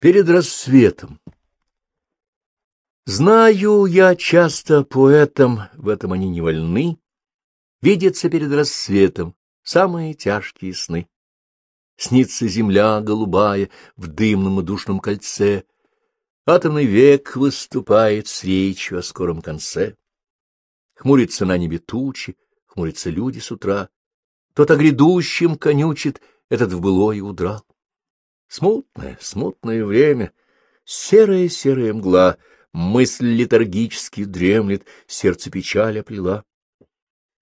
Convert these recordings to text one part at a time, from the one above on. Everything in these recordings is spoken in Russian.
Перед рассветом. Знаю я часто поэтам, в этом они не вольны, видятся перед рассветом самые тяжкие сны. Снится земля голубая в дымном и душном кольце, атомный век выступает с речью о скором конце. Хмурится на небе тучи, хмурятся люди с утра, тот о грядущем конючит, этот в былое удрал. Смутное, смутное время, серая-серая мгла, мысль летаргически дремлет, сердце печаль оплела.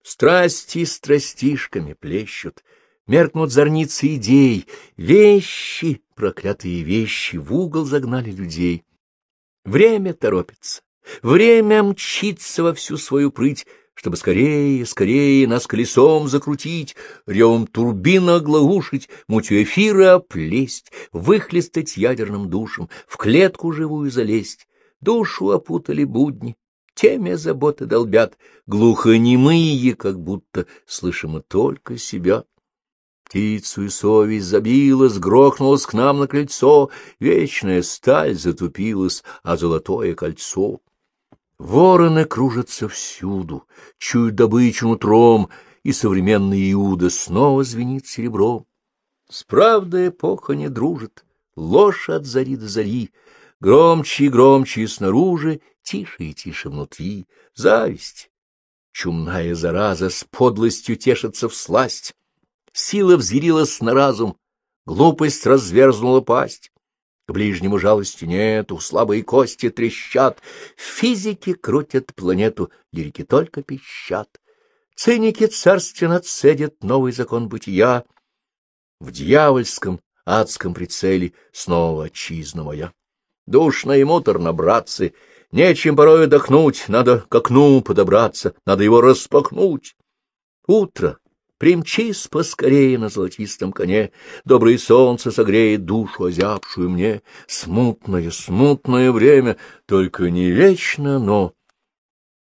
Страсти страстишками плещут, меркнут зорницы идей, вещи, проклятые вещи, в угол загнали людей. Время торопится, время мчится во всю свою прыть, чтобы скорее, скорее нас колесом закрутить, ревом турбина оглаушить, мутью эфира оплесть, выхлестать ядерным душем, в клетку живую залезть. Душу опутали будни, теме заботы долбят, глухонемые, как будто слышим только себя. Птицу и совесть забилась, грохнулась к нам на крыльцо, вечная сталь затупилась, а золотое кольцо — Вороны кружатся всюду, чуют добычу нутром, и современный Иуда снова звенит серебром. С правдой эпоха не дружит, ложь от зари до зари, громче и громче снаружи, тише и тише внутри, зависть. Чумная зараза с подлостью тешится в сласть, сила взъярилась на разум, глупость разверзнула пасть. К ближнему жалости нету, слабые кости трещат, физики крутят планету, лирики только пищат. Циники царственно цедят новый закон бытия. В дьявольском, адском прицеле снова отчизна моя. Душно и муторно, братцы, нечем порой отдохнуть, надо к окну подобраться, надо его распахнуть. Утро, Примчись поскорее на золотистом коне, Доброе солнце согреет душу озябшую мне. Смутное, смутное время, только не вечно, но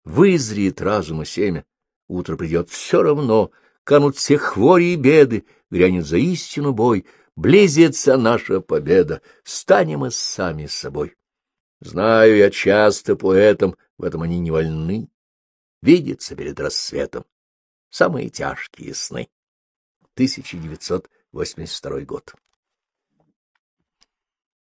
Вызреет разума семя, утро придет все равно, Канут все хвори и беды, грянет за истину бой, Близится наша победа, станем мы сами собой. Знаю я часто поэтам, в этом они не вольны, Видится перед рассветом самые тяжкие сны. 1982 год.